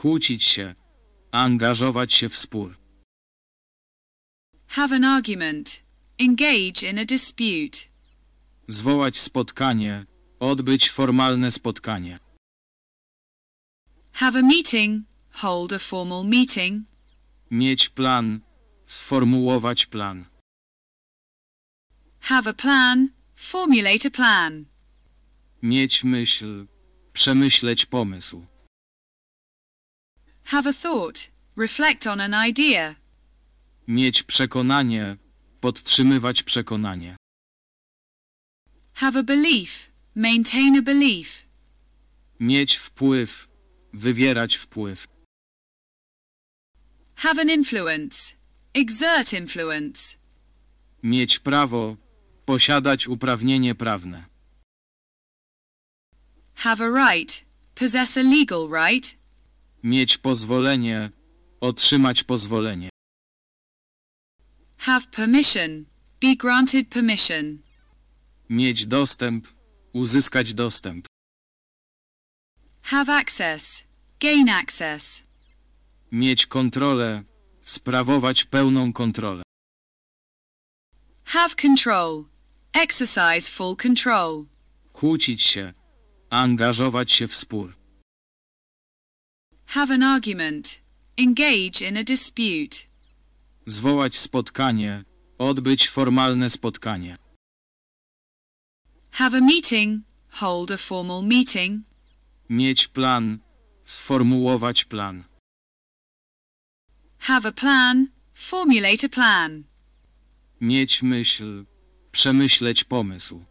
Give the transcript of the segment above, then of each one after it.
Kłócić się. Angażować się w spór. Have an argument. Engage in a dispute. Zwołać spotkanie. Odbyć formalne spotkanie. Have a meeting. Hold a formal meeting. Mieć plan. Sformułować plan. Have a plan. Formulate a plan. Mieć myśl. Przemyśleć pomysł. Have a thought. Reflect on an idea. Mieć przekonanie. Podtrzymywać przekonanie. Have a belief. Maintain a belief. Mieć wpływ. Wywierać wpływ. Have an influence. Exert influence. Mieć prawo. Posiadać uprawnienie prawne. Have a right. Possess a legal right. Mieć pozwolenie. Otrzymać pozwolenie. Have permission. Be granted permission. Mieć dostęp. Uzyskać dostęp. Have access. Gain access. Mieć kontrolę. Sprawować pełną kontrolę. Have control. Exercise full control. Kłócić się. Angażować się w spór. Have an argument. Engage in a dispute. Zwołać spotkanie. Odbyć formalne spotkanie. Have a meeting. Hold a formal meeting. Mieć plan. Sformułować plan. Have a plan. Formulate a plan. Mieć myśl. Przemyśleć pomysł.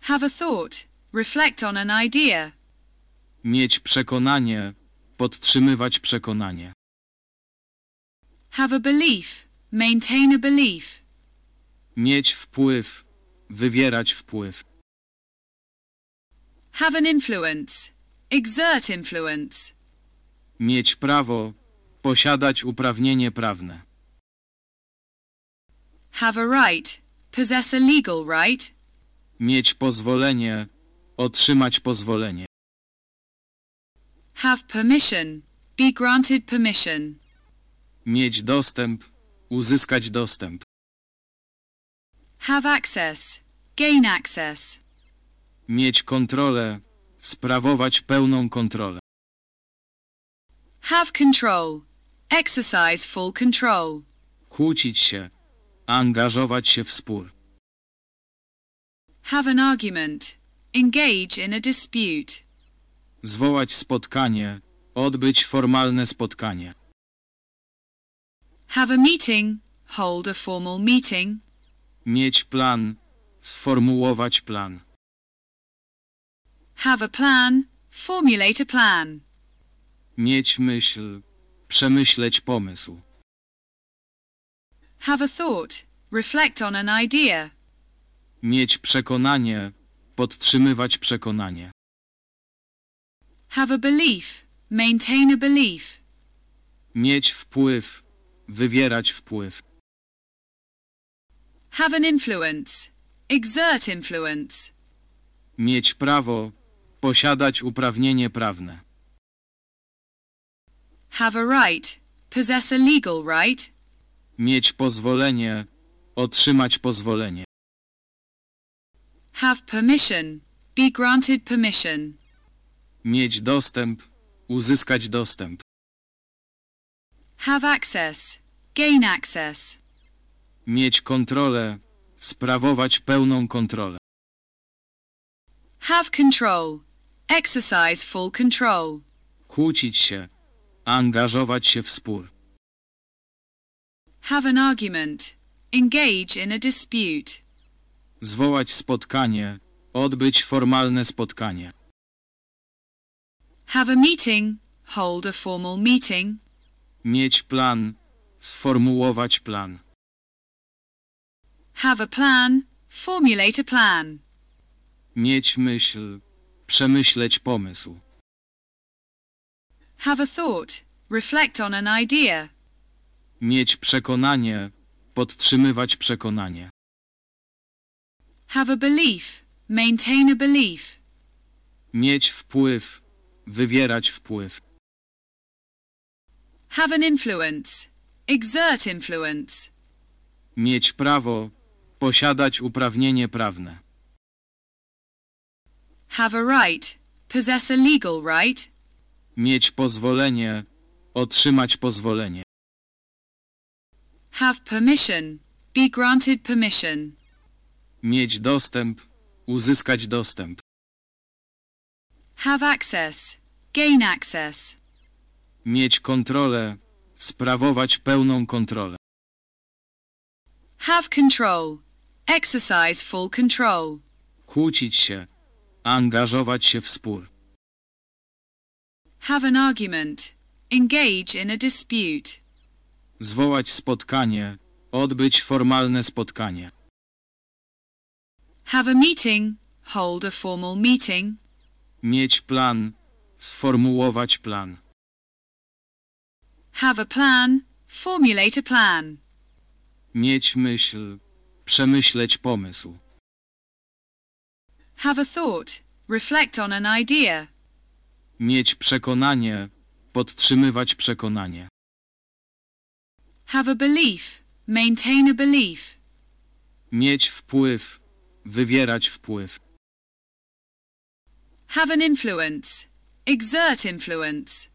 Have a thought. Reflect on an idea. Mieć przekonanie. Podtrzymywać przekonanie. Have a belief. Maintain a belief. Mieć wpływ. Wywierać wpływ. Have an influence. Exert influence. Mieć prawo. Posiadać uprawnienie prawne. Have a right. Possess a legal right. Mieć pozwolenie. Otrzymać pozwolenie. Have permission. Be granted permission. Mieć dostęp. Uzyskać dostęp. Have access. Gain access. Mieć kontrolę. Sprawować pełną kontrolę. Have control. Exercise full control. Kłócić się. Angażować się w spór. Have an argument. Engage in a dispute. Zwołać spotkanie. Odbyć formalne spotkanie. Have a meeting. Hold a formal meeting. Mieć plan. Sformułować plan. Have a plan. Formulate a plan. Mieć myśl. Przemyśleć pomysł. Have a thought. Reflect on an idea. Mieć przekonanie. Podtrzymywać przekonanie. Have a belief. Maintain a belief. Mieć wpływ. Wywierać wpływ. Have an influence. Exert influence. Mieć prawo. Posiadać uprawnienie prawne. Have a right. Possess a legal right. Mieć pozwolenie. Otrzymać pozwolenie. Have permission. Be granted permission. Mieć dostęp. Uzyskać dostęp. Have access. Gain access. Mieć kontrolę. Sprawować pełną kontrolę. Have control. Exercise full control. Kłócić się. Angażować się w spór. Have an argument. Engage in a dispute. Zwołać spotkanie. Odbyć formalne spotkanie. Have a meeting. Hold a formal meeting. Mieć plan. Sformułować plan. Have a plan. Formulate a plan. Mieć myśl. Przemyśleć pomysł. Have a thought. Reflect on an idea. Mieć przekonanie. Podtrzymywać przekonanie. Have a belief. Maintain a belief. Mieć wpływ. Wywierać wpływ. Have an influence. Exert influence. Mieć prawo, posiadać uprawnienie prawne. Have a right. Possess a legal right. Mieć pozwolenie, otrzymać pozwolenie. Have permission. Be granted permission. Mieć dostęp, uzyskać dostęp. Have access. Gain access. Mieć kontrolę, sprawować pełną kontrolę. Have control. Exercise full control. Kłócić się, angażować się w spór. Have an argument. Engage in a dispute. Zwołać spotkanie, odbyć formalne spotkanie. Have a meeting. Hold a formal meeting. Mieć plan, sformułować plan. Have a plan. Formulate a plan. Mieć myśl, przemyśleć pomysł. Have a thought. Reflect on an idea. Mieć przekonanie, podtrzymywać przekonanie. Have a belief. Maintain a belief. Mieć wpływ, wywierać wpływ. Have an influence. Exert influence.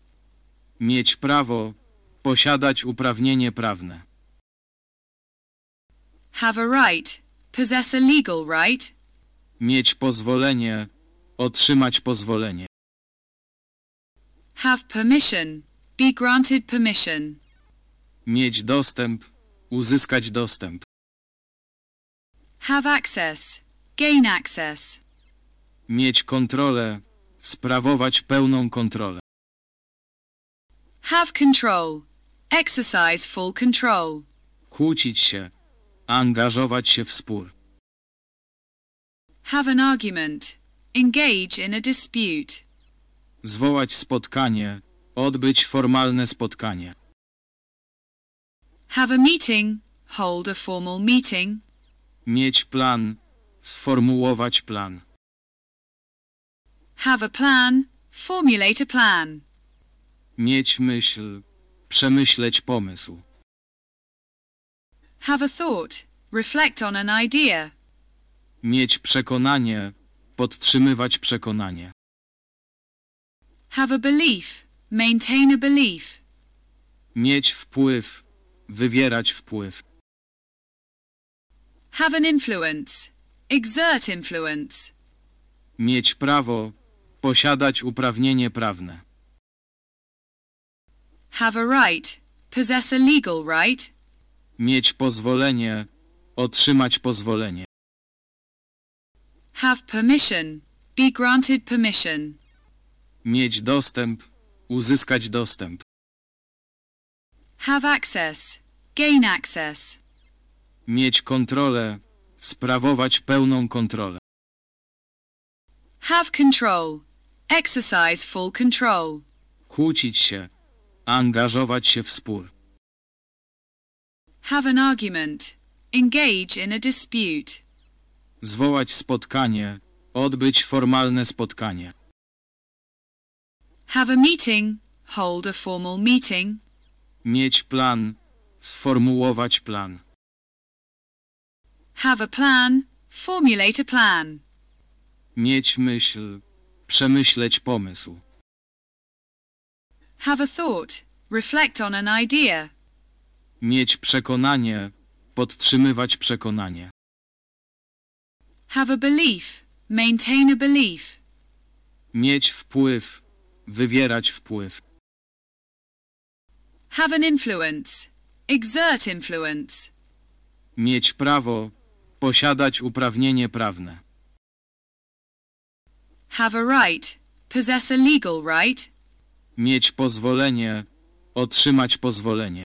Mieć prawo, posiadać uprawnienie prawne. Have a right. Possess a legal right. Mieć pozwolenie, otrzymać pozwolenie. Have permission. Be granted permission. Mieć dostęp, uzyskać dostęp. Have access. Gain access. Mieć kontrolę, sprawować pełną kontrolę. Have control. Exercise full control. Kłócić się, angażować się w spór. Have an argument. Engage in a dispute. Zwołać spotkanie, odbyć formalne spotkanie. Have a meeting. Hold a formal meeting. Mieć plan, sformułować plan. Have a plan. Formulate a plan. Mieć myśl, przemyśleć pomysł. Have a thought. Reflect on an idea. Mieć przekonanie, podtrzymywać przekonanie. Have a belief. Maintain a belief. Mieć wpływ, wywierać wpływ. Have an influence. Exert influence. Mieć prawo, posiadać uprawnienie prawne. Have a right. Possess a legal right. Mieć pozwolenie, otrzymać pozwolenie. Have permission. Be granted permission. Mieć dostęp, uzyskać dostęp. Have access. Gain access. Mieć kontrolę, sprawować pełną kontrolę. Have control. Exercise full control. Kłócić się, angażować się w spór. Have an argument. Engage in a dispute. Zwołać spotkanie, odbyć formalne spotkanie. Have a meeting. Hold a formal meeting. Mieć plan, sformułować plan. Have a plan. Formulate a plan. Mieć myśl, przemyśleć pomysł. Have a thought. Reflect on an idea. Mieć przekonanie, podtrzymywać przekonanie. Have a belief. Maintain a belief. Mieć wpływ, wywierać wpływ. Have an influence. Exert influence. Mieć prawo, posiadać uprawnienie prawne. Have a right. Possess a legal right. Mieć pozwolenie, otrzymać pozwolenie.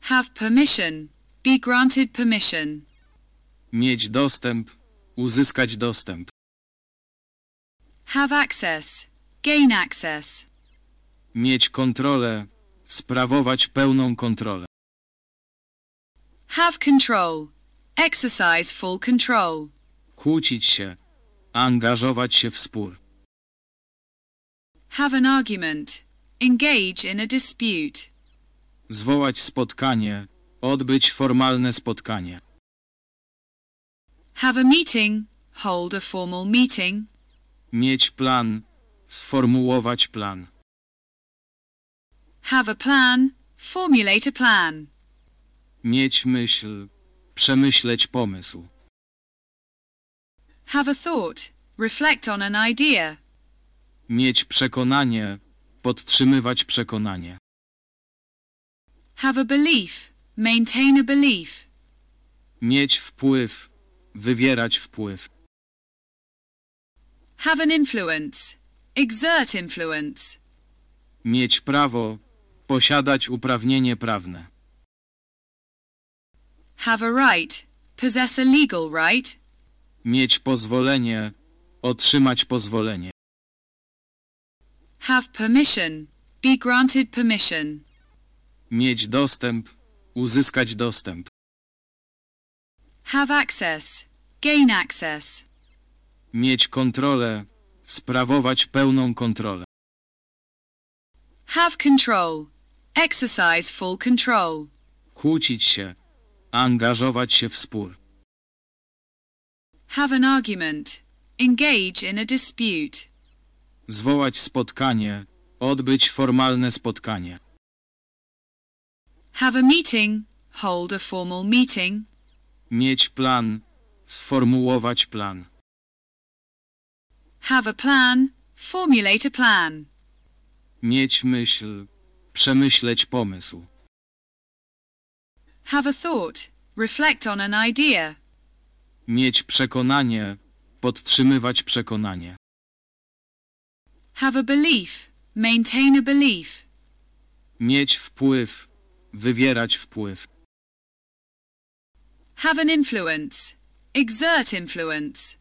Have permission. Be granted permission. Mieć dostęp, uzyskać dostęp. Have access. Gain access. Mieć kontrolę, sprawować pełną kontrolę. Have control. Exercise full control. Kłócić się, angażować się w spór. Have an argument. Engage in a dispute. Zwołać spotkanie. Odbyć formalne spotkanie. Have a meeting. Hold a formal meeting. Mieć plan. Sformułować plan. Have a plan. Formulate a plan. Mieć myśl. Przemyśleć pomysł. Have a thought. Reflect on an idea. Mieć przekonanie. Podtrzymywać przekonanie. Have a belief. Maintain a belief. Mieć wpływ. Wywierać wpływ. Have an influence. Exert influence. Mieć prawo. Posiadać uprawnienie prawne. Have a right. Possess a legal right. Mieć pozwolenie. Otrzymać pozwolenie. Have permission. Be granted permission. Mieć dostęp. Uzyskać dostęp. Have access. Gain access. Mieć kontrolę. Sprawować pełną kontrolę. Have control. Exercise full control. Kłócić się. Angażować się w spór. Have an argument. Engage in a dispute. Zwołać spotkanie. Odbyć formalne spotkanie. Have a meeting. Hold a formal meeting. Mieć plan. Sformułować plan. Have a plan. Formulate a plan. Mieć myśl. Przemyśleć pomysł. Have a thought. Reflect on an idea. Mieć przekonanie. Podtrzymywać przekonanie. Have a belief. Maintain a belief. Mieć wpływ. Wywierać wpływ. Have an influence. Exert influence.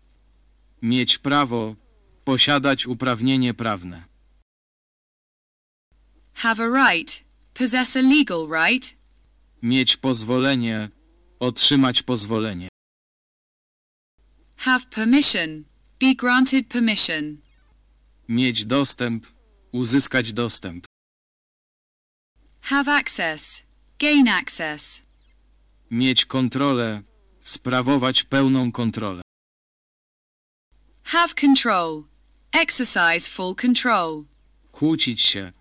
Mieć prawo. Posiadać uprawnienie prawne. Have a right. Possess a legal right. Mieć pozwolenie. Otrzymać pozwolenie. Have permission. Be granted permission. Mieć dostęp. Uzyskać dostęp. Have access. Gain access. Mieć kontrolę. Sprawować pełną kontrolę. Have control. Exercise full control. Kłócić się.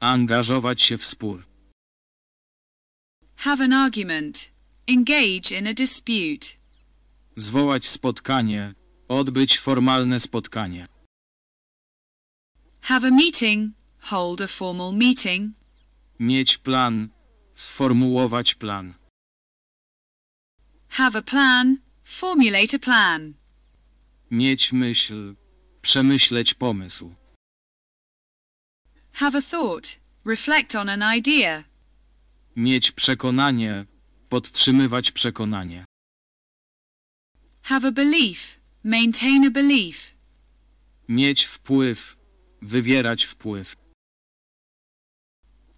Angażować się w spór. Have an argument. Engage in a dispute. Zwołać spotkanie. Odbyć formalne spotkanie. Have a meeting. Hold a formal meeting. Mieć plan. Sformułować plan. Have a plan. Formulate a plan. Mieć myśl. Przemyśleć pomysł. Have a thought. Reflect on an idea. Mieć przekonanie. Podtrzymywać przekonanie. Have a belief. Maintain a belief. Mieć wpływ. Wywierać wpływ.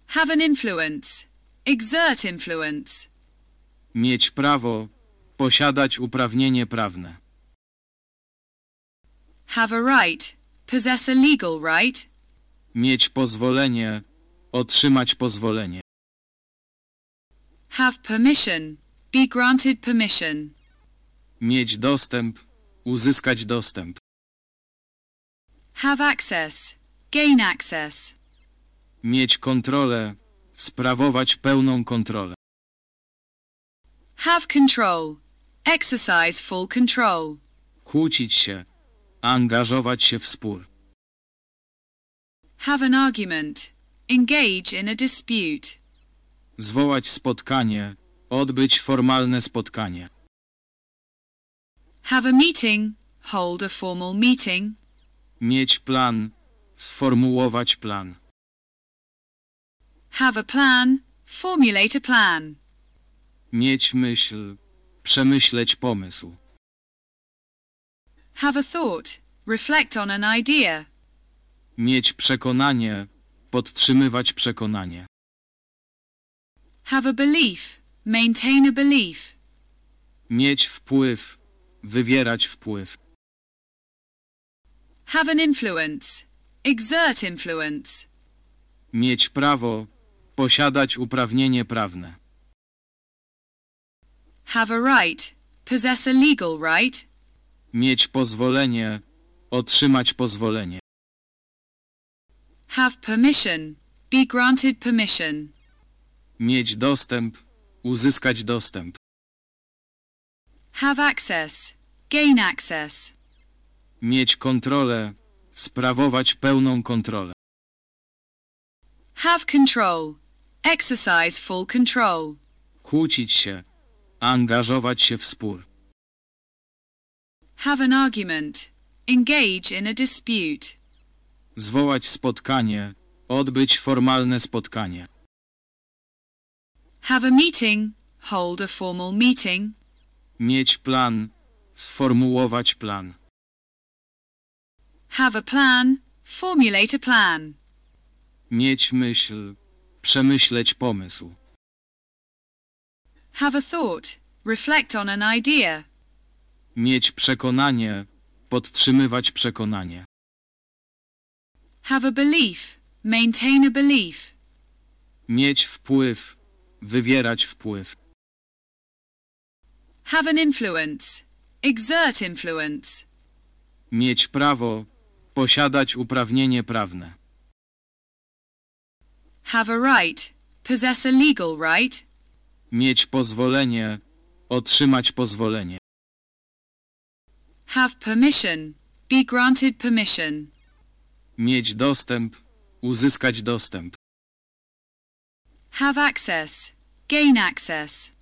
Have an influence. Exert influence. Mieć prawo. Posiadać uprawnienie prawne. Have a right. Possess a legal right. Mieć pozwolenie. Otrzymać pozwolenie. Have permission. Be granted permission. Mieć dostęp. Uzyskać dostęp. Have access. Gain access. Mieć kontrolę. Sprawować pełną kontrolę. Have control. Exercise full control. Kłócić się. Angażować się w spór. Have an argument. Engage in a dispute. Zwołać spotkanie. Odbyć formalne spotkanie. Have a meeting. Hold a formal meeting. Mieć plan. Sformułować plan. Have a plan. Formulate a plan. Mieć myśl. Przemyśleć pomysł. Have a thought. Reflect on an idea. Mieć przekonanie. Podtrzymywać przekonanie. Have a belief. Maintain a belief. Mieć wpływ. Wywierać wpływ. Have an influence. Exert influence. Mieć prawo. Posiadać uprawnienie prawne. Have a right. Possess a legal right. Mieć pozwolenie. Otrzymać pozwolenie. Have permission. Be granted permission. Mieć dostęp. Uzyskać dostęp. Have access. Gain access. Mieć kontrolę. Sprawować pełną kontrolę. Have control. Exercise full control. Kłócić się. Angażować się w spór. Have an argument. Engage in a dispute. Zwołać spotkanie. Odbyć formalne spotkanie. Have a meeting. Hold a formal meeting. Mieć plan. Sformułować plan. Have a plan. Formulate a plan. Mieć myśl. Przemyśleć pomysł. Have a thought. Reflect on an idea. Mieć przekonanie. Podtrzymywać przekonanie. Have a belief. Maintain a belief. Mieć wpływ. Wywierać wpływ. Have an influence. Exert influence. Mieć prawo. Posiadać uprawnienie prawne. Have a right. Possess a legal right. Mieć pozwolenie. Otrzymać pozwolenie. Have permission. Be granted permission. Mieć dostęp. Uzyskać dostęp. Have access. Gain access.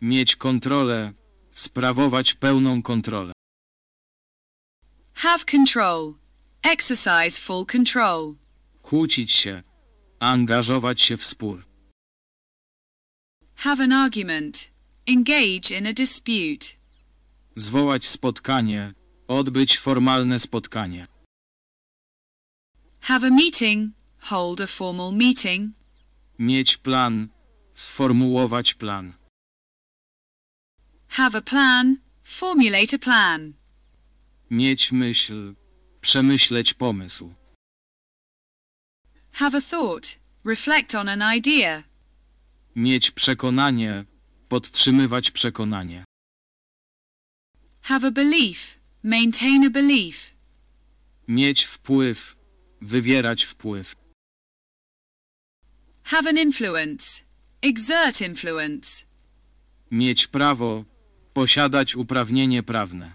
Mieć kontrolę. Sprawować pełną kontrolę. Have control. Exercise full control. Kłócić się. Angażować się w spór. Have an argument. Engage in a dispute. Zwołać spotkanie. Odbyć formalne spotkanie. Have a meeting. Hold a formal meeting. Mieć plan. Sformułować plan. Have a plan. Formulate a plan. Mieć myśl. Przemyśleć pomysł. Have a thought. Reflect on an idea. Mieć przekonanie. Podtrzymywać przekonanie. Have a belief. Maintain a belief. Mieć wpływ. Wywierać wpływ. Have an influence. Exert influence. Mieć prawo. Posiadać uprawnienie prawne.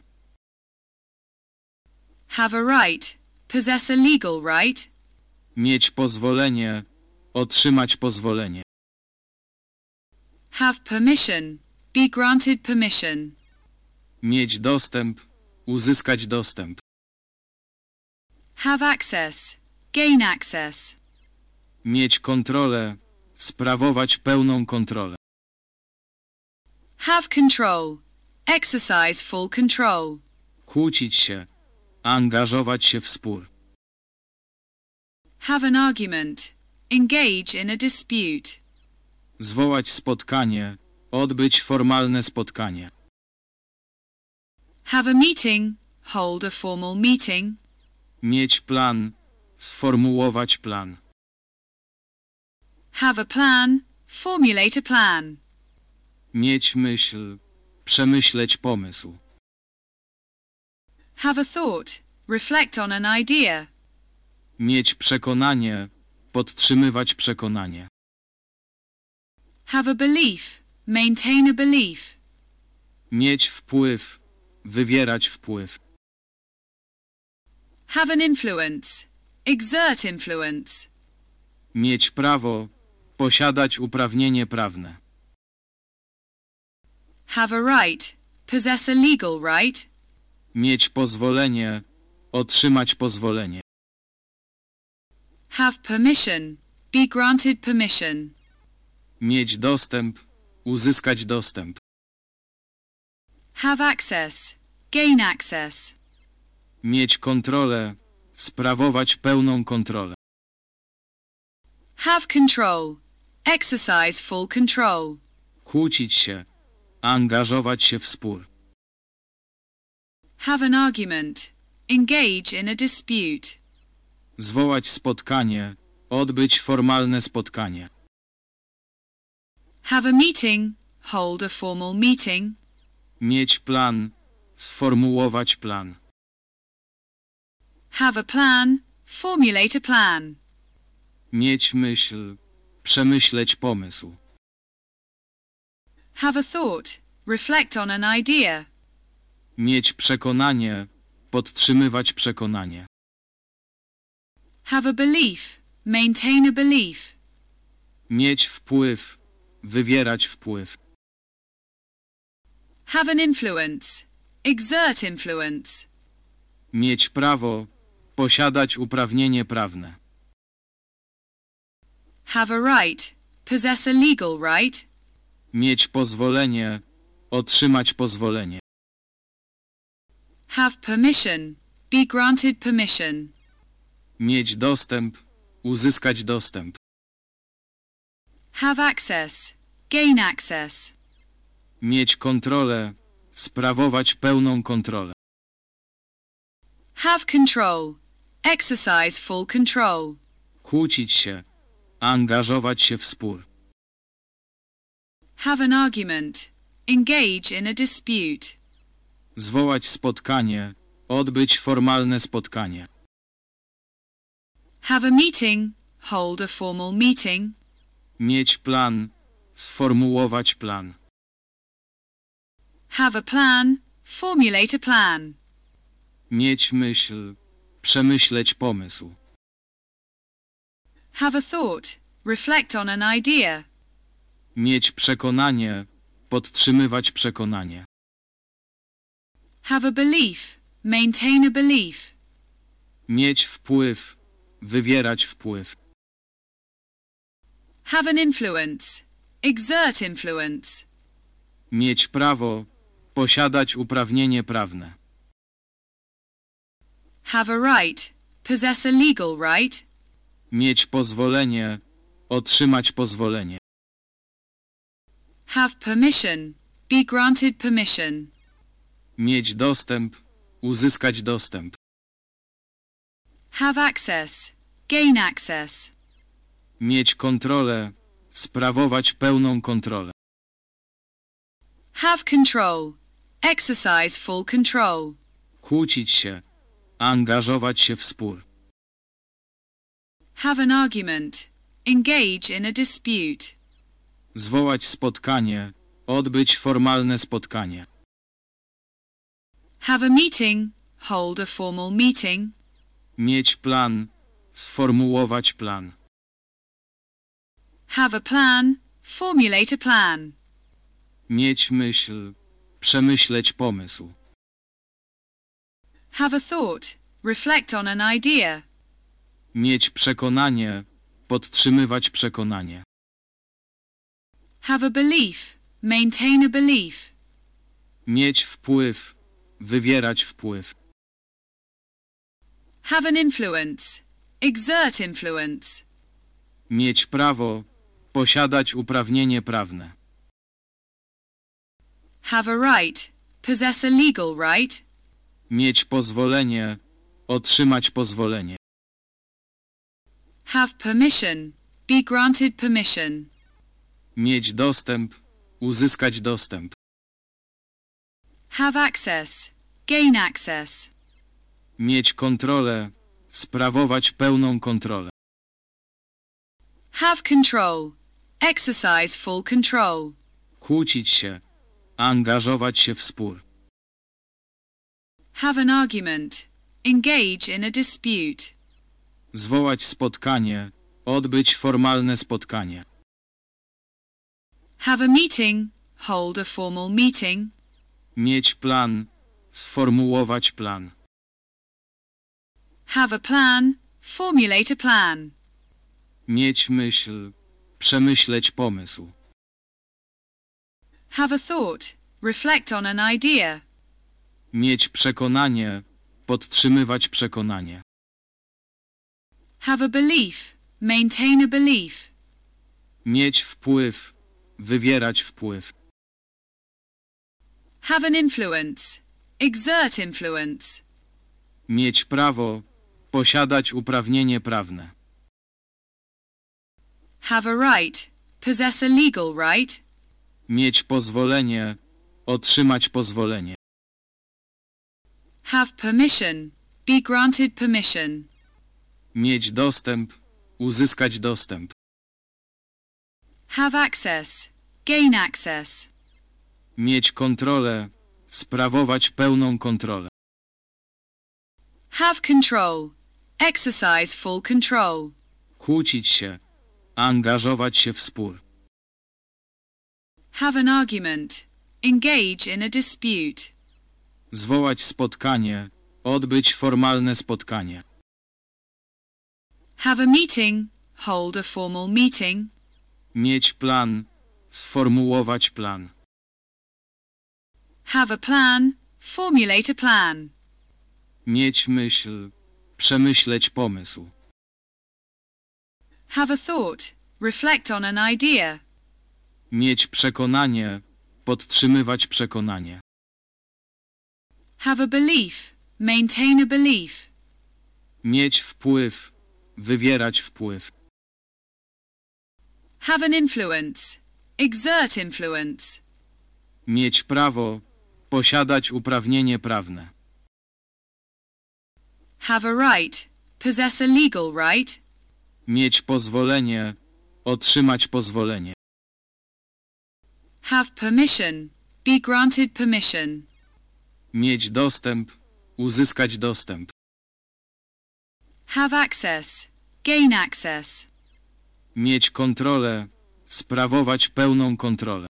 Have a right. Possess a legal right. Mieć pozwolenie. Otrzymać pozwolenie. Have permission. Be granted permission. Mieć dostęp. Uzyskać dostęp. Have access. Gain access. Mieć kontrolę. Sprawować pełną kontrolę. Have control. Exercise full control. Kłócić się. Angażować się w spór. Have an argument. Engage in a dispute. Zwołać spotkanie. Odbyć formalne spotkanie. Have a meeting. Hold a formal meeting. Mieć plan. Sformułować plan. Have a plan. Formulate a plan. Mieć myśl. Przemyśleć pomysł. Have a thought. Reflect on an idea. Mieć przekonanie. Podtrzymywać przekonanie. Have a belief. Maintain a belief. Mieć wpływ. Wywierać wpływ. Have an influence. Exert influence. Mieć prawo. Posiadać uprawnienie prawne. Have a right. Possess a legal right. Mieć pozwolenie. Otrzymać pozwolenie. Have permission. Be granted permission. Mieć dostęp. Uzyskać dostęp. Have access. Gain access. Mieć kontrolę. Sprawować pełną kontrolę. Have control. Exercise full control. Kłócić się. Angażować się w spór. Have an argument. Engage in a dispute. Zwołać spotkanie. Odbyć formalne spotkanie. Have a meeting. Hold a formal meeting. Mieć plan. Sformułować plan. Have a plan. Formulate a plan. Mieć myśl. Przemyśleć pomysł. Have a thought. Reflect on an idea. Mieć przekonanie. Podtrzymywać przekonanie. Have a belief. Maintain a belief. Mieć wpływ. Wywierać wpływ. Have an influence. Exert influence. Mieć prawo. Posiadać uprawnienie prawne. Have a right. Possess a legal right. Mieć pozwolenie. Otrzymać pozwolenie. Have permission. Be granted permission. Mieć dostęp. Uzyskać dostęp. Have access. Gain access. Mieć kontrolę. Sprawować pełną kontrolę. Have control. Exercise full control. Kłócić się. Angażować się w spór. Have an argument. Engage in a dispute. Zwołać spotkanie. Odbyć formalne spotkanie. Have a meeting. Hold a formal meeting. Mieć plan. Sformułować plan. Have a plan. Formulate a plan. Mieć myśl. Przemyśleć pomysł. Have a thought. Reflect on an idea. Mieć przekonanie. Podtrzymywać przekonanie. Have a belief. Maintain a belief. Mieć wpływ. Wywierać wpływ. Have an influence. Exert influence. Mieć prawo. Posiadać uprawnienie prawne. Have a right. Possess a legal right. Mieć pozwolenie. Otrzymać pozwolenie. Have permission. Be granted permission. Mieć dostęp. Uzyskać dostęp. Have access. Gain access. Mieć kontrolę. Sprawować pełną kontrolę. Have control. Exercise full control. Kłócić się. Angażować się w spór. Have an argument. Engage in a dispute. Zwołać spotkanie. Odbyć formalne spotkanie. Have a meeting. Hold a formal meeting. Mieć plan. Sformułować plan. Have a plan. Formulate a plan. Mieć myśl. Przemyśleć pomysł. Have a thought. Reflect on an idea. Mieć przekonanie. Podtrzymywać przekonanie. Have a belief. Maintain a belief. Mieć wpływ. Wywierać wpływ. Have an influence. Exert influence. Mieć prawo. Posiadać uprawnienie prawne. Have a right. Possess a legal right. Mieć pozwolenie. Otrzymać pozwolenie. Have permission. Be granted permission. Mieć dostęp. Uzyskać dostęp. Have access. Gain access. Mieć kontrolę. Sprawować pełną kontrolę. Have control. Exercise full control. Kłócić się. Angażować się w spór. Have an argument. Engage in a dispute. Zwołać spotkanie. Odbyć formalne spotkanie. Have a meeting. Hold a formal meeting. Mieć plan. Sformułować plan. Have a plan. Formulate a plan. Mieć myśl. Przemyśleć pomysł. Have a thought. Reflect on an idea. Mieć przekonanie. Podtrzymywać przekonanie. Have a belief. Maintain a belief. Mieć wpływ. Wywierać wpływ. Have an influence. Exert influence. Mieć prawo. Posiadać uprawnienie prawne. Have a right. Possess a legal right. Mieć pozwolenie. Otrzymać pozwolenie. Have permission. Be granted permission. Mieć dostęp. Uzyskać dostęp. Have access. Gain access. Mieć kontrolę. Sprawować pełną kontrolę. Have control. Exercise full control. Kłócić się. Angażować się w spór. Have an argument. Engage in a dispute. Zwołać spotkanie. Odbyć formalne spotkanie. Have a meeting. Hold a formal meeting. Mieć plan. Sformułować plan. Have a plan. Formulate a plan. Mieć myśl. Przemyśleć pomysł. Have a thought. Reflect on an idea. Mieć przekonanie. Podtrzymywać przekonanie. Have a belief. Maintain a belief. Mieć wpływ. Wywierać wpływ. Have an influence. Exert influence. Mieć prawo. Posiadać uprawnienie prawne. Have a right. Possess a legal right. Mieć pozwolenie. Otrzymać pozwolenie. Have permission. Be granted permission. Mieć dostęp. Uzyskać dostęp. Have access. Gain access. Mieć kontrolę. Sprawować pełną kontrolę.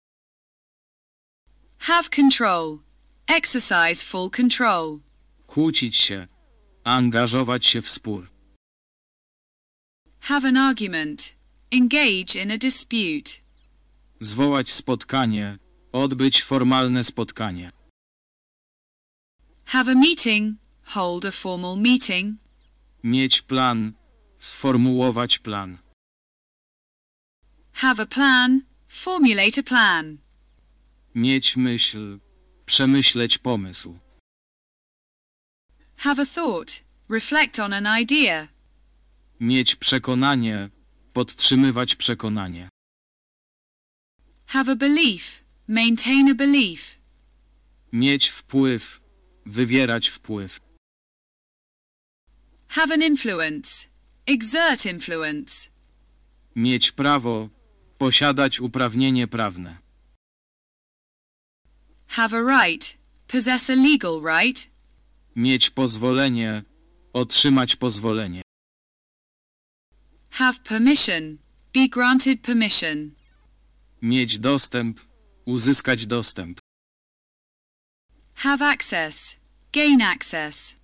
Have control. Exercise full control. Kłócić się. Angażować się w spór. Have an argument. Engage in a dispute. Zwołać spotkanie. Odbyć formalne spotkanie. Have a meeting. Hold a formal meeting. Mieć plan. Sformułować plan. Have a plan. Formulate a plan. Mieć myśl. Przemyśleć pomysł. Have a thought. Reflect on an idea. Mieć przekonanie. Podtrzymywać przekonanie. Have a belief. Maintain a belief. Mieć wpływ. Wywierać wpływ. Have an influence. Exert influence. Mieć prawo. Posiadać uprawnienie prawne. Have a right. Possess a legal right. Mieć pozwolenie. Otrzymać pozwolenie. Have permission. Be granted permission. Mieć dostęp. Uzyskać dostęp. Have access. Gain access.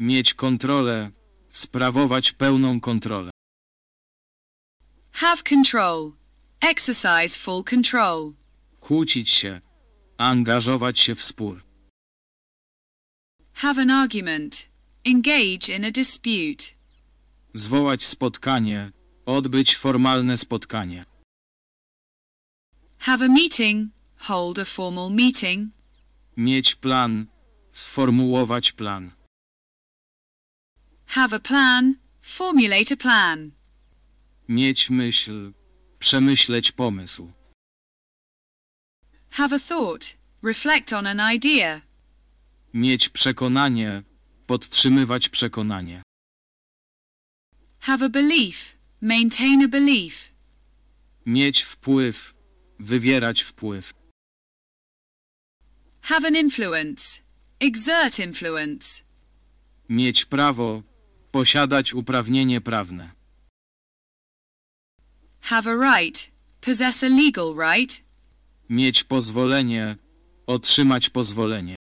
Mieć kontrolę. Sprawować pełną kontrolę. Have control. Exercise full control. Kłócić się. Angażować się w spór. Have an argument. Engage in a dispute. Zwołać spotkanie. Odbyć formalne spotkanie. Have a meeting. Hold a formal meeting. Mieć plan. Sformułować plan. Have a plan. Formulate a plan. Mieć myśl. Przemyśleć pomysł. Have a thought. Reflect on an idea. Mieć przekonanie. Podtrzymywać przekonanie. Have a belief. Maintain a belief. Mieć wpływ. Wywierać wpływ. Have an influence. Exert influence. Mieć prawo. Posiadać uprawnienie prawne. Have a right. Possess a legal right. Mieć pozwolenie. Otrzymać pozwolenie.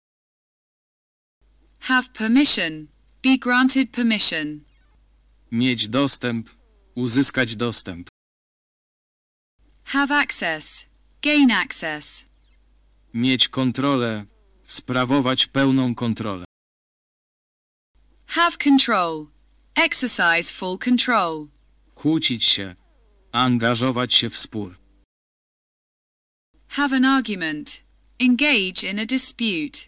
Have permission. Be granted permission. Mieć dostęp. Uzyskać dostęp. Have access. Gain access. Mieć kontrolę. Sprawować pełną kontrolę. Have control. Exercise full control. Kłócić się. Angażować się w spór. Have an argument. Engage in a dispute.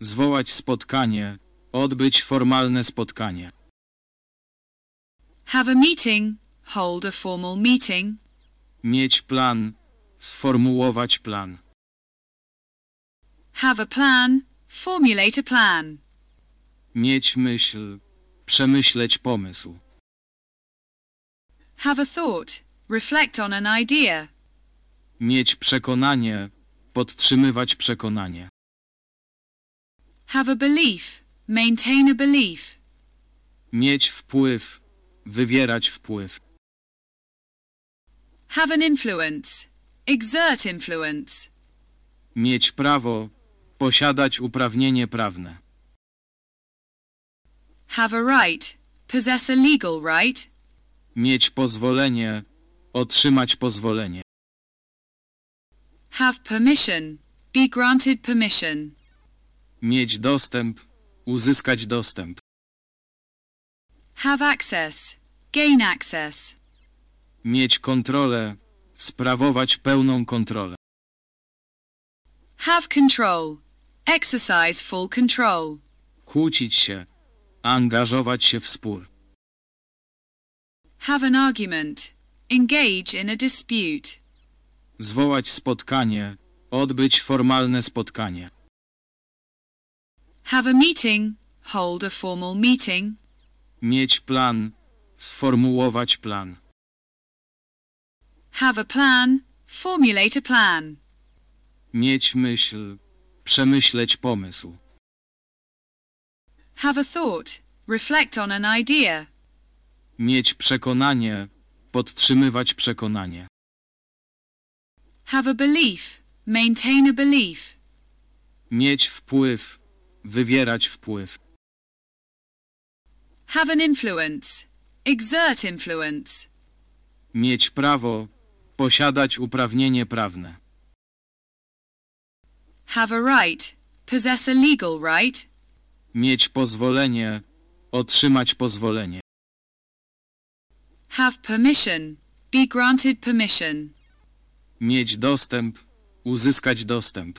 Zwołać spotkanie. Odbyć formalne spotkanie. Have a meeting. Hold a formal meeting. Mieć plan. Sformułować plan. Have a plan. Formulate a plan. Mieć myśl. Przemyśleć pomysł. Have a thought. Reflect on an idea. Mieć przekonanie. Podtrzymywać przekonanie. Have a belief. Maintain a belief. Mieć wpływ. Wywierać wpływ. Have an influence. Exert influence. Mieć prawo. Posiadać uprawnienie prawne. Have a right. Possess a legal right. Mieć pozwolenie. Otrzymać pozwolenie. Have permission. Be granted permission. Mieć dostęp. Uzyskać dostęp. Have access. Gain access. Mieć kontrolę. Sprawować pełną kontrolę. Have control. Exercise full control. Kłócić się. Angażować się w spór. Have an argument. Engage in a dispute. Zwołać spotkanie. Odbyć formalne spotkanie. Have a meeting. Hold a formal meeting. Mieć plan. Sformułować plan. Have a plan. Formulate a plan. Mieć myśl. Przemyśleć pomysł. Have a thought. Reflect on an idea. Mieć przekonanie. Podtrzymywać przekonanie. Have a belief. Maintain a belief. Mieć wpływ. Wywierać wpływ. Have an influence. Exert influence. Mieć prawo. Posiadać uprawnienie prawne. Have a right. Possess a legal right. Mieć pozwolenie. Otrzymać pozwolenie. Have permission. Be granted permission. Mieć dostęp. Uzyskać dostęp.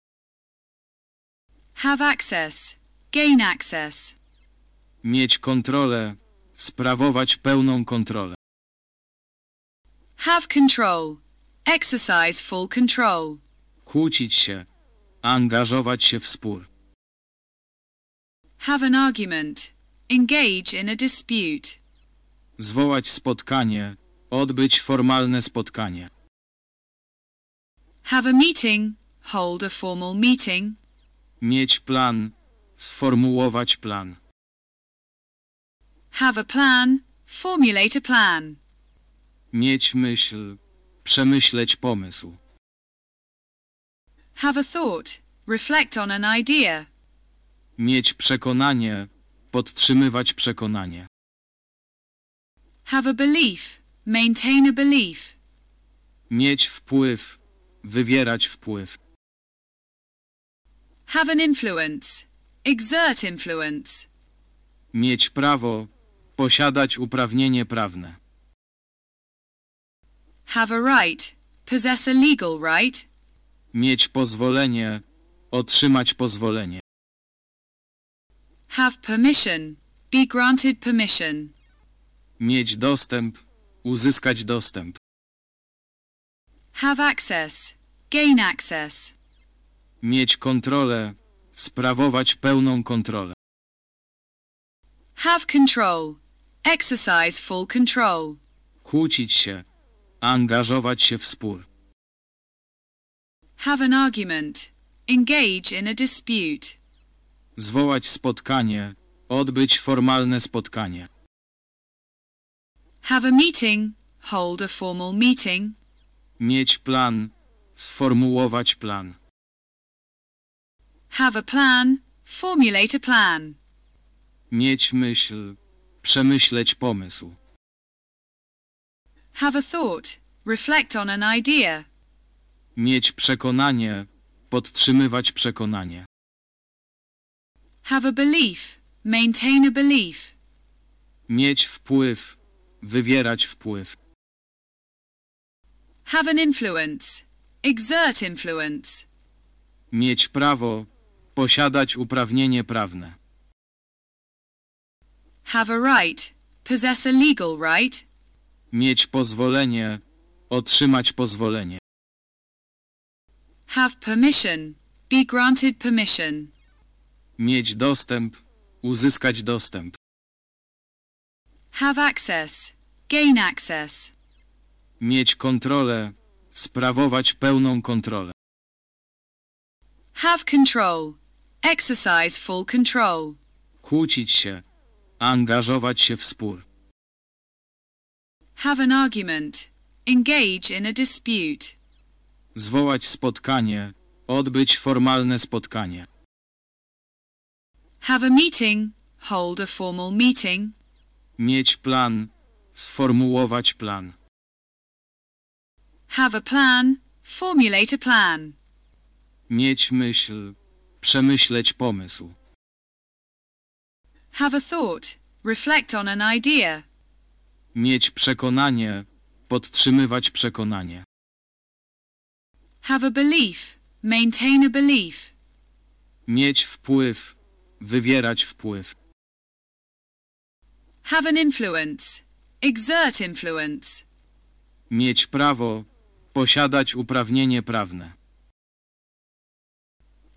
Have access. Gain access. Mieć kontrolę. Sprawować pełną kontrolę. Have control. Exercise full control. Kłócić się. Angażować się w spór. Have an argument. Engage in a dispute. Zwołać spotkanie. Odbyć formalne spotkanie. Have a meeting. Hold a formal meeting. Mieć plan. Sformułować plan. Have a plan. Formulate a plan. Mieć myśl. Przemyśleć pomysł. Have a thought. Reflect on an idea. Mieć przekonanie. Podtrzymywać przekonanie. Have a belief. Maintain a belief. Mieć wpływ. Wywierać wpływ. Have an influence. Exert influence. Mieć prawo. Posiadać uprawnienie prawne. Have a right. Possess a legal right. Mieć pozwolenie. Otrzymać pozwolenie. Have permission. Be granted permission. Mieć dostęp. Uzyskać dostęp. Have access. Gain access. Mieć kontrolę. Sprawować pełną kontrolę. Have control. Exercise full control. Kłócić się. Angażować się w spór. Have an argument. Engage in a dispute. Zwołać spotkanie. Odbyć formalne spotkanie. Have a meeting. Hold a formal meeting. Mieć plan. Sformułować plan. Have a plan. Formulate a plan. Mieć myśl. Przemyśleć pomysł. Have a thought. Reflect on an idea. Mieć przekonanie. Podtrzymywać przekonanie. Have a belief. Maintain a belief. Mieć wpływ. Wywierać wpływ. Have an influence. Exert influence. Mieć prawo. Posiadać uprawnienie prawne. Have a right. possess a legal right, mieć pozwolenie, otrzymać pozwolenie, have permission, be granted permission, mieć dostęp, uzyskać dostęp, have access, gain access, mieć kontrolę, sprawować pełną kontrolę, have control, exercise full control, kłócić się, angażować się w spór, have an argument, engage in a dispute, zwołać spotkanie, odbyć formalne spotkanie, have a meeting, hold a formal meeting, mieć plan, sformułować plan, have a plan, formulate a plan, mieć myśl, przemyśleć pomysł, have a thought, reflect on an idea, mieć przekonanie, podtrzymywać przekonanie, have a belief, maintain a belief, mieć wpływ, wywierać wpływ, have an influence, exert influence, mieć prawo, posiadać uprawnienie prawne,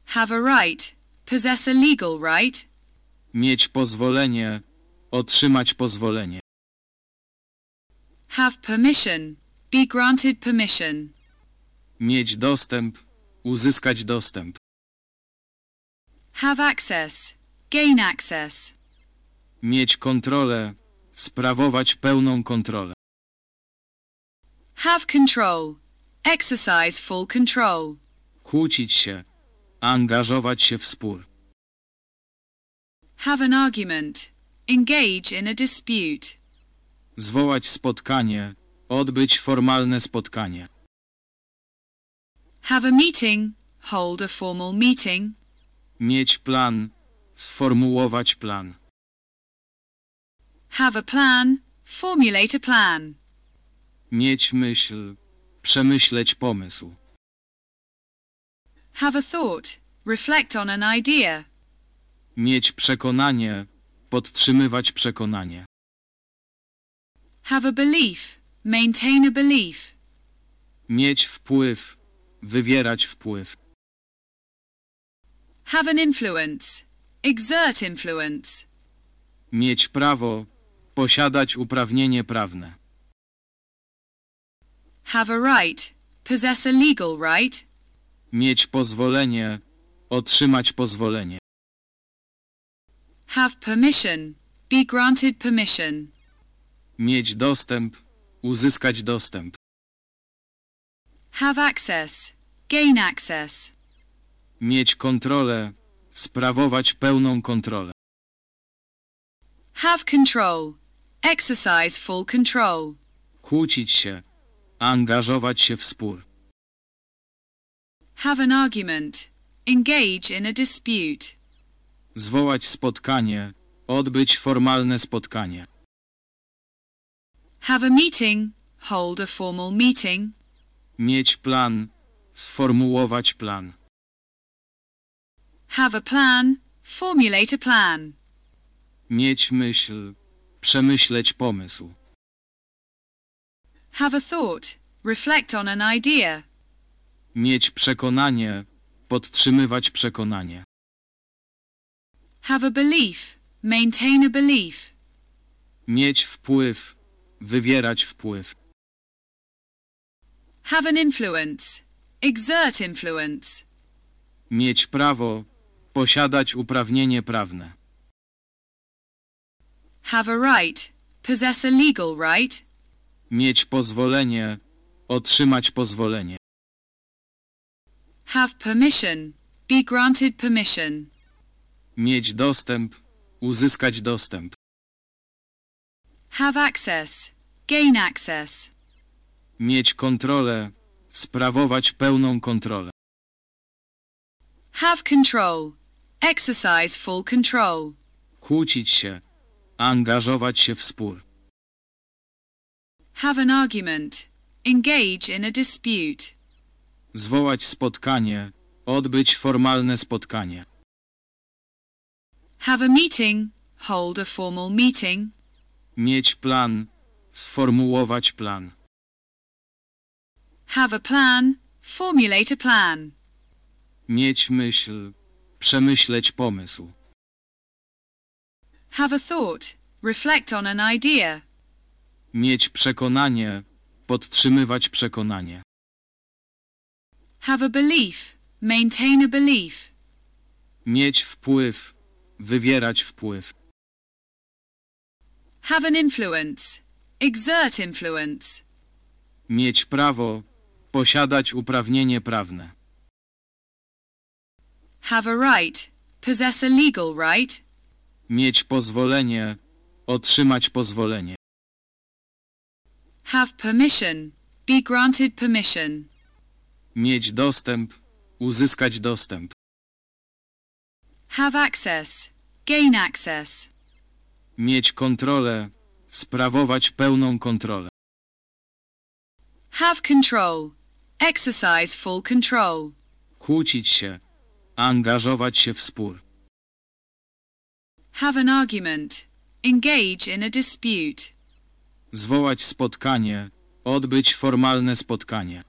have a right, possess a legal right, mieć pozwolenie, otrzymać pozwolenie, have permission, be granted permission, mieć dostęp, uzyskać dostęp, have access, gain access, mieć kontrolę, sprawować pełną kontrolę, have control, exercise full control, kłócić się, angażować się w spór, have an argument, engage in a dispute, zwołać spotkanie, odbyć formalne spotkanie, have a meeting, hold a formal meeting, mieć plan, sformułować plan, have a plan, formulate a plan, mieć myśl, przemyśleć pomysł, have a thought, reflect on an idea, mieć przekonanie, podtrzymywać przekonanie, have a belief, maintain a belief, mieć wpływ, wywierać wpływ, have an influence, exert influence, mieć prawo, posiadać uprawnienie prawne, have a right, possess a legal right, mieć pozwolenie, otrzymać pozwolenie, have permission, be granted permission, mieć dostęp, uzyskać dostęp, have access, gain access, mieć kontrolę, sprawować pełną kontrolę, have control, exercise full control, kłócić się, angażować się w spór, have an argument, engage in a dispute, zwołać spotkanie, odbyć formalne spotkanie, have a meeting, hold a formal meeting, mieć plan, sformułować plan, have a plan, formulate a plan, mieć myśl, przemyśleć pomysł, have a thought, reflect on an idea, mieć przekonanie, podtrzymywać przekonanie, have a belief, maintain a belief, mieć wpływ, wywierać wpływ, have an influence, exert influence, mieć prawo, posiadać uprawnienie prawne, have a right, possess a legal right, mieć pozwolenie, otrzymać pozwolenie, have permission, be granted permission, mieć dostęp, uzyskać dostęp, have access, gain access, mieć kontrolę, sprawować pełną kontrolę, have control, exercise full control, kłócić się, angażować się w spór, have an argument, engage in a dispute, zwołać spotkanie, odbyć formalne spotkanie, have a meeting, hold a formal meeting, Mieć plan. Sformułować plan. Have a plan. Formulate a plan. Mieć myśl. Przemyśleć pomysł. Have a thought. Reflect on an idea. Mieć przekonanie. Podtrzymywać przekonanie. Have a belief. Maintain a belief. Mieć wpływ. Wywierać wpływ. Have an influence. Exert influence. Mieć prawo. Posiadać uprawnienie prawne. Have a right. Possess a legal right. Mieć pozwolenie. Otrzymać pozwolenie. Have permission. Be granted permission. Mieć dostęp. Uzyskać dostęp. Have access. Gain access. Mieć kontrolę. Sprawować pełną kontrolę. Have control. Exercise full control. Kłócić się. Angażować się w spór. Have an argument. Engage in a dispute. Zwołać spotkanie. Odbyć formalne spotkanie.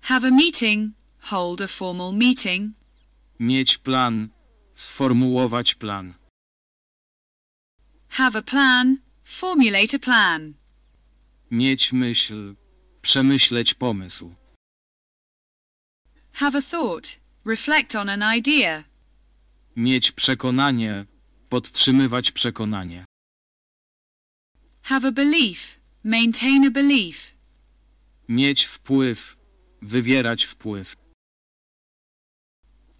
Have a meeting. Hold a formal meeting. Mieć plan. Sformułować plan. Have a plan. Formulate a plan. Mieć myśl. Przemyśleć pomysł. Have a thought. Reflect on an idea. Mieć przekonanie. Podtrzymywać przekonanie. Have a belief. Maintain a belief. Mieć wpływ. Wywierać wpływ.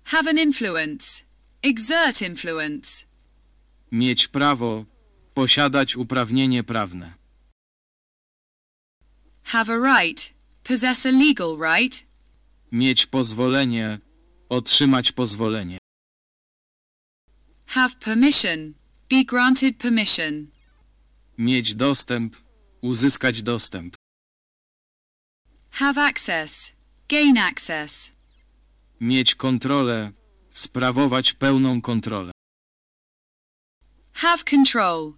Have an influence. Exert influence. Mieć prawo. Posiadać uprawnienie prawne. Have a right. Possess a legal right. Mieć pozwolenie. Otrzymać pozwolenie. Have permission. Be granted permission. Mieć dostęp. Uzyskać dostęp. Have access. Gain access. Mieć kontrolę. Sprawować pełną kontrolę. Have control.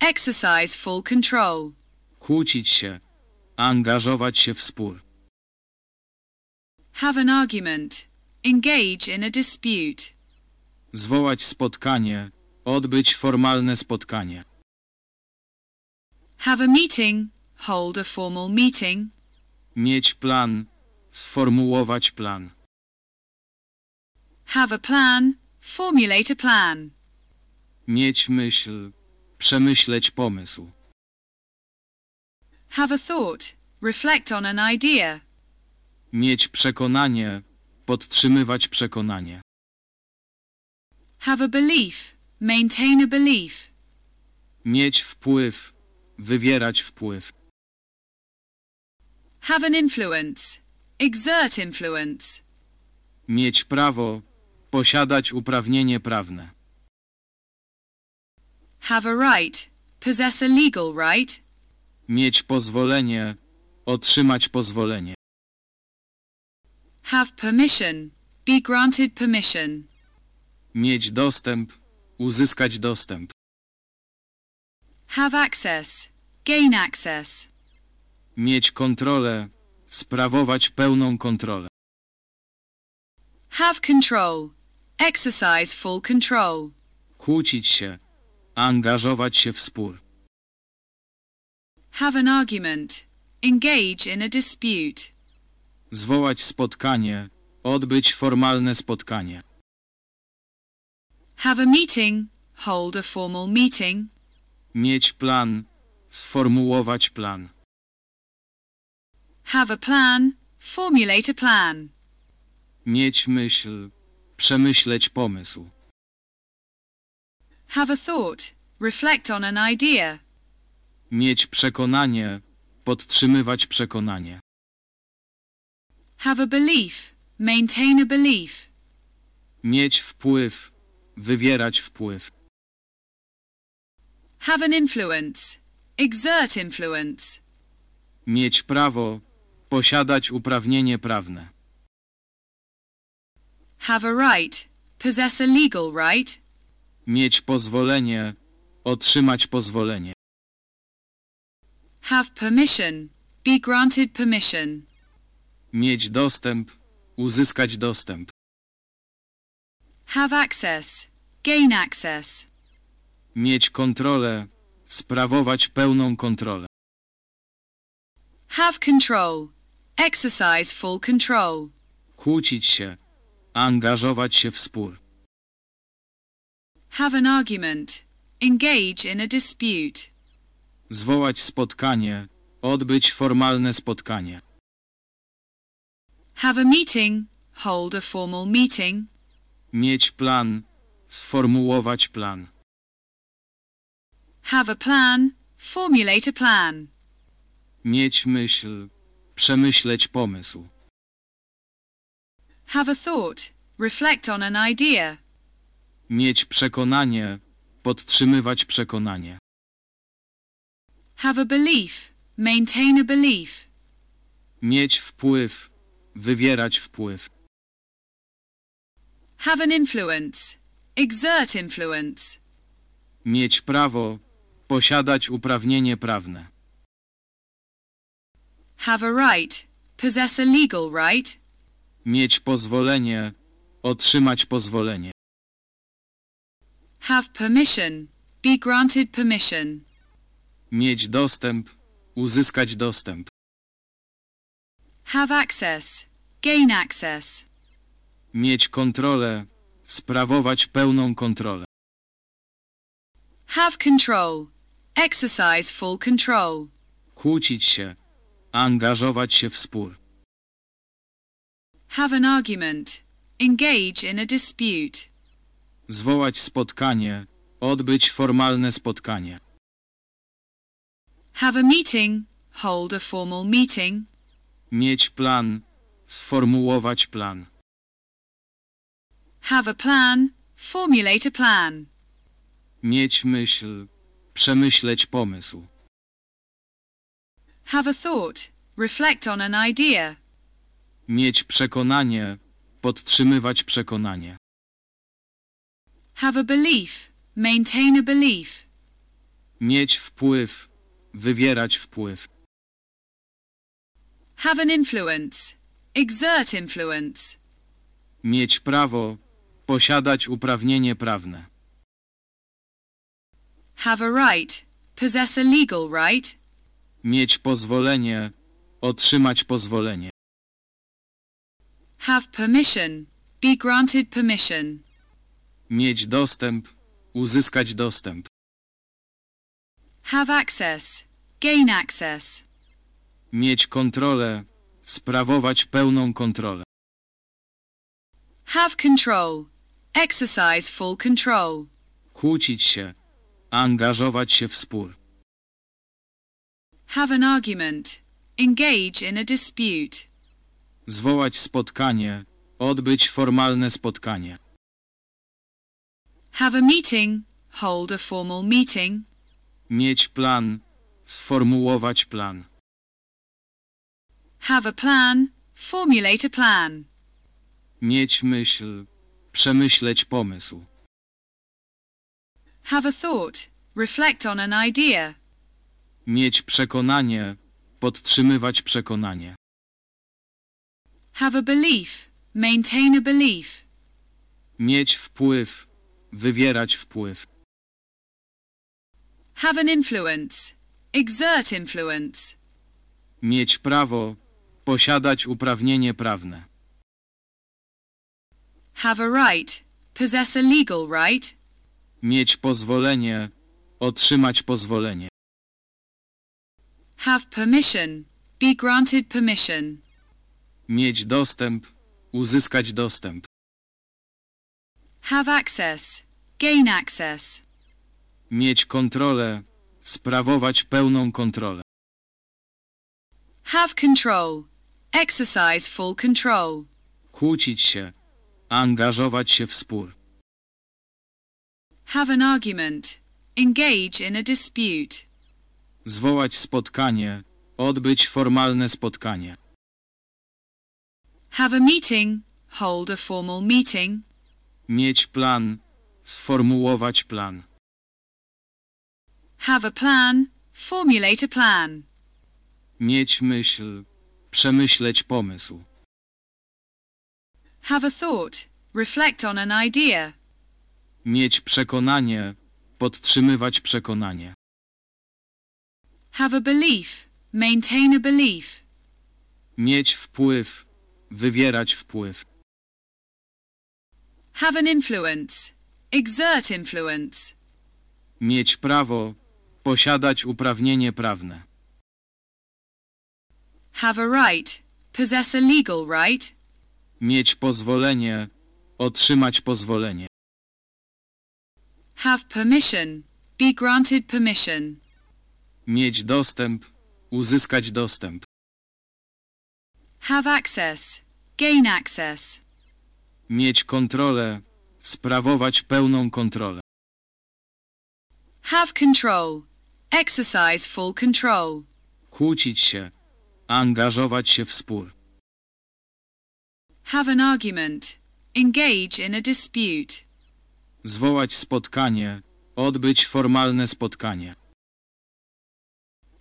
Exercise full control. Kłócić się. Angażować się w spór. Have an argument. Engage in a dispute. Zwołać spotkanie. Odbyć formalne spotkanie. Have a meeting. Hold a formal meeting. Mieć plan. Sformułować plan. Have a plan. Formulate a plan. Mieć myśl. Przemyśleć pomysł. Have a thought. Reflect on an idea. Mieć przekonanie. Podtrzymywać przekonanie. Have a belief. Maintain a belief. Mieć wpływ. Wywierać wpływ. Have an influence. Exert influence. Mieć prawo. Posiadać uprawnienie prawne. Have a right. Possess a legal right. Mieć pozwolenie. Otrzymać pozwolenie. Have permission. Be granted permission. Mieć dostęp. Uzyskać dostęp. Have access. Gain access. Mieć kontrolę. Sprawować pełną kontrolę. Have control. Exercise full control. Kłócić się. Angażować się w spór. Have an argument. Engage in a dispute. Zwołać spotkanie. Odbyć formalne spotkanie. Have a meeting. Hold a formal meeting. Mieć plan. Sformułować plan. Have a plan. Formulate a plan. Mieć myśl. Przemyśleć pomysł. Have a thought. Reflect on an idea. Mieć przekonanie. Podtrzymywać przekonanie. Have a belief. Maintain a belief. Mieć wpływ. Wywierać wpływ. Have an influence. Exert influence. Mieć prawo. Posiadać uprawnienie prawne. Have a right. Possess a legal right. Mieć pozwolenie. otrzymać pozwolenie. Have permission. Be granted permission. Mieć dostęp, uzyskać dostęp. Have access. Gain access. Mieć kontrolę, sprawować pełną kontrolę. Have control. Exercise full control. Kłócić się, angażować się w spór. Have an argument. Engage in a dispute. Zwołać spotkanie, odbyć formalne spotkanie. Have a meeting. Hold a formal meeting. Mieć plan, sformułować plan. Have a plan. Formulate a plan. Mieć myśl, przemyśleć pomysł. Have a thought. Reflect on an idea. Mieć przekonanie, podtrzymywać przekonanie. Have a belief. Maintain a belief. Mieć wpływ, wywierać wpływ. Have an influence. Exert influence. Mieć prawo, posiadać uprawnienie prawne. Have a right. Possess a legal right. Mieć pozwolenie, otrzymać pozwolenie. Have permission. Be granted permission. Mieć dostęp, uzyskać dostęp. Have access. Gain access. Mieć kontrolę, sprawować pełną kontrolę. Have control. Exercise full control. Kłócić się, angażować się w spór. Have an argument. Engage in a dispute. Zwołać spotkanie, odbyć formalne spotkanie. Have a meeting. Hold a formal meeting. Mieć plan, sformułować plan. Have a plan. Formulate a plan. Mieć myśl, przemyśleć pomysł. Have a thought. Reflect on an idea. Mieć przekonanie, podtrzymywać przekonanie. Have a belief. Maintain a belief. Mieć wpływ, wywierać wpływ. Have an influence. Exert influence. Mieć prawo, posiadać uprawnienie prawne. Have a right. Possess a legal right. Mieć pozwolenie, otrzymać pozwolenie. Have permission. Be granted permission. Mieć dostęp, uzyskać dostęp. Have access. Gain access. Mieć kontrolę, sprawować pełną kontrolę. Have control. Exercise full control. Kłócić się, angażować się w spór. Have an argument. Engage in a dispute. Zwołać spotkanie, odbyć formalne spotkanie. Have a meeting. Hold a formal meeting. Mieć plan, sformułować plan. Have a plan. Formulate a plan. Mieć myśl, przemyśleć pomysł. Have a thought. Reflect on an idea. Mieć przekonanie, podtrzymywać przekonanie. Have a belief. Maintain a belief. Mieć wpływ, wywierać wpływ. Have an influence. Exert influence. Mieć prawo, posiadać uprawnienie prawne. Have a right. Possess a legal right. Mieć pozwolenie, otrzymać pozwolenie. Have permission. Be granted permission. Mieć dostęp, uzyskać dostęp. Have access. Gain access. Mieć kontrolę, sprawować pełną kontrolę. Have control. Exercise full control. Kłócić się, angażować się w spór. Have an argument. Engage in a dispute. Zwołać spotkanie, odbyć formalne spotkanie. Have a meeting. Hold a formal meeting. Mieć plan, sformułować plan. Have a plan. Formulate a plan. Mieć myśl. Przemyśleć pomysł. Have a thought. Reflect on an idea. Mieć przekonanie. Podtrzymywać przekonanie. Have a belief. Maintain a belief. Mieć wpływ. Wywierać wpływ. Have an influence. Exert influence. Mieć prawo. Posiadać uprawnienie prawne. Have a right. Possess a legal right. Mieć pozwolenie. Otrzymać pozwolenie. Have permission. Be granted permission. Mieć dostęp. Uzyskać dostęp. Have access. Gain access. Mieć kontrolę. Sprawować pełną kontrolę. Have control. Exercise full control. Kłócić się. Angażować się w spór. Have an argument. Engage in a dispute. Zwołać spotkanie. Odbyć formalne spotkanie.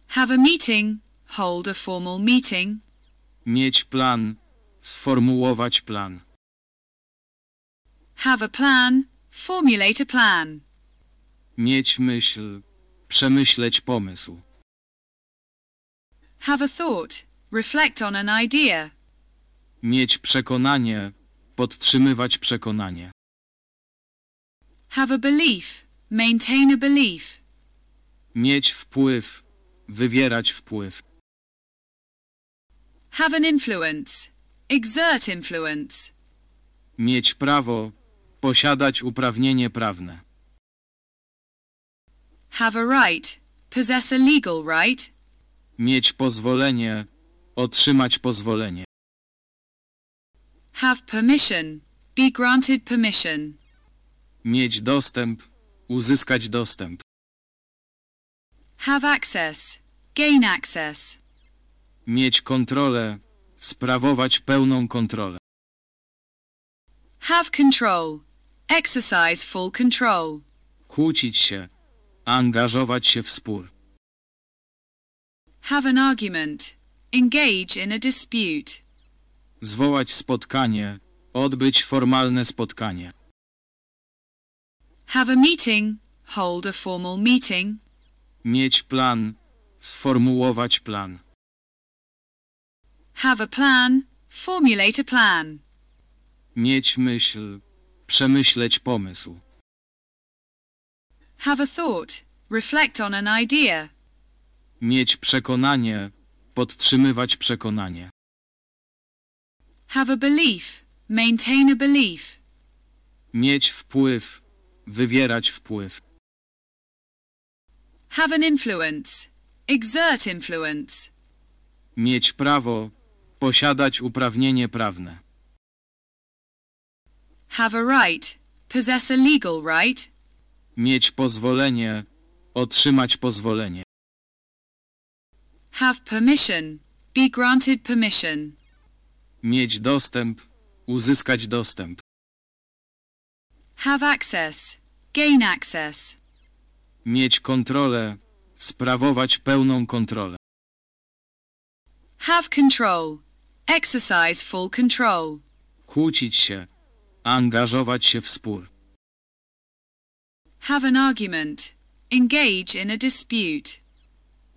Have a meeting. Hold a formal meeting. Mieć plan. Sformułować plan. Have a plan. Formulate a plan. Mieć myśl. Przemyśleć pomysł. Have a thought. Reflect on an idea. Mieć przekonanie. Podtrzymywać przekonanie. Have a belief. Maintain a belief. Mieć wpływ. Wywierać wpływ. Have an influence. Exert influence. Mieć prawo. Posiadać uprawnienie prawne. Have a right. Possess a legal right. Mieć pozwolenie. Otrzymać pozwolenie. Have permission. Be granted permission. Mieć dostęp. Uzyskać dostęp. Have access. Gain access. Mieć kontrolę. Sprawować pełną kontrolę. Have control. Exercise full control. Kłócić się. Angażować się w spór. Have an argument. Engage in a dispute. Zwołać spotkanie. Odbyć formalne spotkanie. Have a meeting. Hold a formal meeting. Mieć plan. Sformułować plan. Have a plan. Formulate a plan. Mieć myśl. Przemyśleć pomysł. Have a thought. Reflect on an idea. Mieć przekonanie. Podtrzymywać przekonanie. Have a belief. Maintain a belief. Mieć wpływ. Wywierać wpływ. Have an influence. Exert influence. Mieć prawo. Posiadać uprawnienie prawne. Have a right. Possess a legal right. Mieć pozwolenie. Otrzymać pozwolenie. Have permission. Be granted permission. Mieć dostęp. Uzyskać dostęp. Have access. Gain access. Mieć kontrolę. Sprawować pełną kontrolę. Have control. Exercise full control. Kłócić się. Angażować się w spór. Have an argument. Engage in a dispute.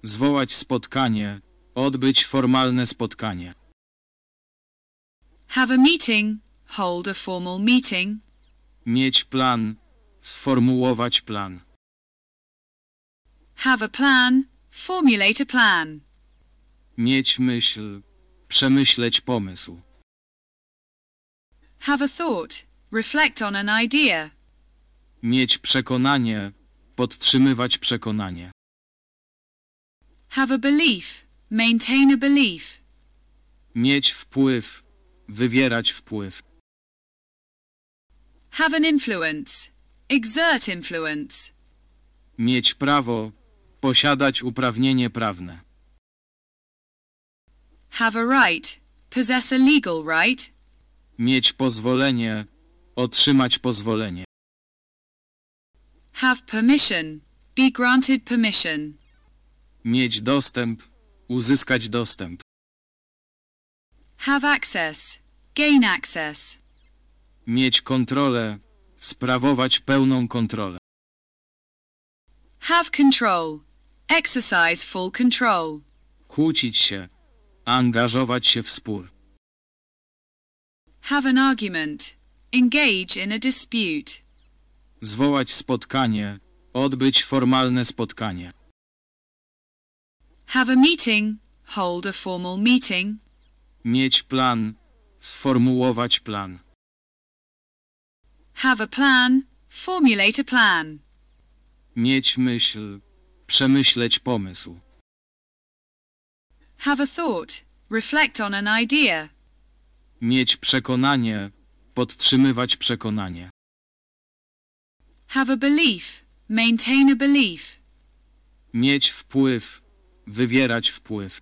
Zwołać spotkanie. Odbyć formalne spotkanie. Have a meeting. Hold a formal meeting. Mieć plan. Sformułować plan. Have a plan. Formulate a plan. Mieć myśl. Przemyśleć pomysł. Have a thought. Reflect on an idea. Mieć przekonanie. Podtrzymywać przekonanie. Have a belief. Maintain a belief. Mieć wpływ. Wywierać wpływ. Have an influence. Exert influence. Mieć prawo. Posiadać uprawnienie prawne. Have a right. Possess a legal right. Mieć pozwolenie. Otrzymać pozwolenie. Have permission. be granted permission. Mieć dostęp, uzyskać dostęp. Have access, gain access. Mieć kontrolę, sprawować pełną kontrolę. Have control, exercise full control. Kłócić się, angażować się w spór. Have an argument, engage in a dispute. Zwołać spotkanie, odbyć formalne spotkanie. Have a meeting, hold a formal meeting. Mieć plan, sformułować plan. Have a plan, formulate a plan. Mieć myśl, przemyśleć pomysł. Have a thought, reflect on an idea. Mieć przekonanie, podtrzymywać przekonanie. Have a belief, maintain a belief. Mieć wpływ, wywierać wpływ.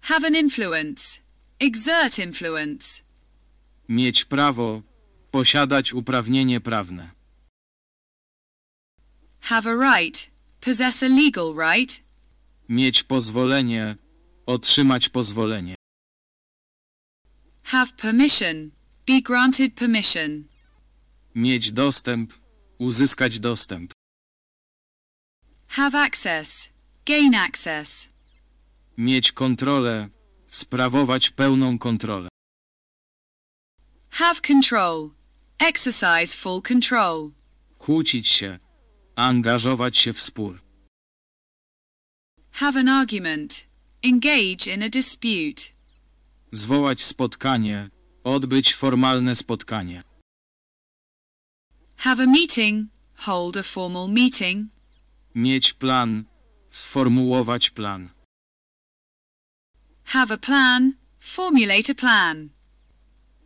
Have an influence, exert influence. Mieć prawo, posiadać uprawnienie prawne. Have a right, possess a legal right. Mieć pozwolenie, otrzymać pozwolenie. Have permission, be granted permission. Mieć dostęp, uzyskać dostęp. Have access, gain access. Mieć kontrolę, sprawować pełną kontrolę. Have control, exercise full control. Kłócić się, angażować się w spór. Have an argument, engage in a dispute. Zwołać spotkanie, odbyć formalne spotkanie. Have a meeting, hold a formal meeting. Mieć plan, sformułować plan. Have a plan, formulate a plan.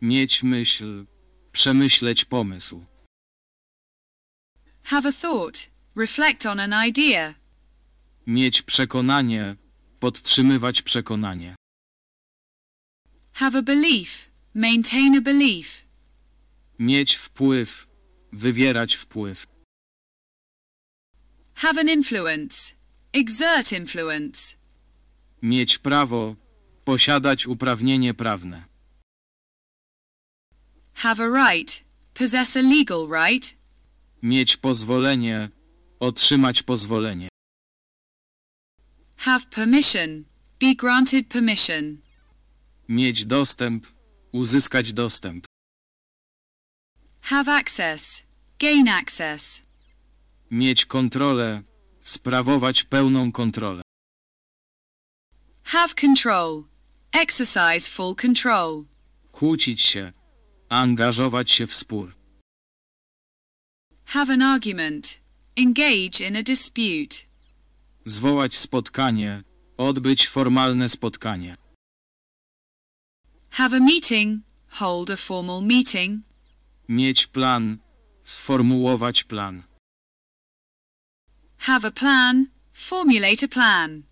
Mieć myśl, przemyśleć pomysł. Have a thought, reflect on an idea. Mieć przekonanie, podtrzymywać przekonanie. Have a belief, maintain a belief. Mieć wpływ, wywierać wpływ. Have an influence, exert influence. Mieć prawo, posiadać uprawnienie prawne. Have a right, possess a legal right. Mieć pozwolenie, otrzymać pozwolenie. Have permission, be granted permission. Mieć dostęp, uzyskać dostęp. Have access, gain access. Mieć kontrolę, sprawować pełną kontrolę. Have control, exercise full control. Kłócić się, angażować się w spór. Have an argument, engage in a dispute. Zwołać spotkanie, odbyć formalne spotkanie. Have a meeting, hold a formal meeting. Mieć plan, sformułować plan. Have a plan, formulate a plan.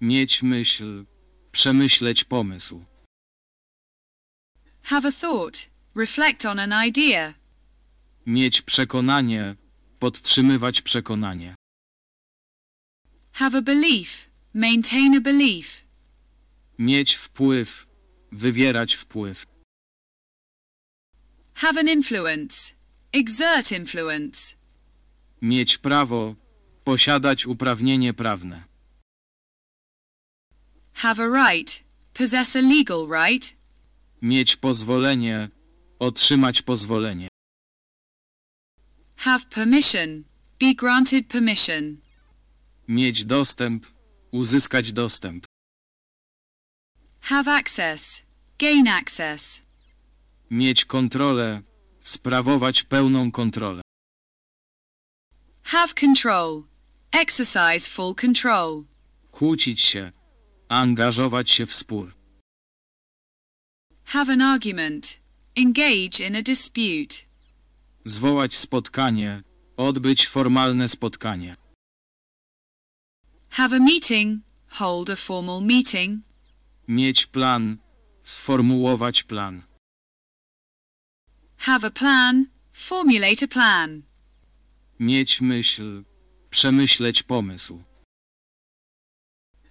Mieć myśl, przemyśleć pomysł. Have a thought, reflect on an idea. Mieć przekonanie, podtrzymywać przekonanie. Have a belief, maintain a belief. Mieć wpływ, wywierać wpływ. Have an influence, exert influence. Mieć prawo, posiadać uprawnienie prawne. Have a right, possess a legal right. Mieć pozwolenie, otrzymać pozwolenie. Have permission, be granted permission. Mieć dostęp, uzyskać dostęp. Have access, gain access. Mieć kontrolę, sprawować pełną kontrolę. Have control, exercise full control. Kłócić się, angażować się w spór. Have an argument, engage in a dispute. Zwołać spotkanie, odbyć formalne spotkanie. Have a meeting, hold a formal meeting. Mieć plan, sformułować plan. Have a plan, formulate a plan. Mieć myśl. Przemyśleć pomysł.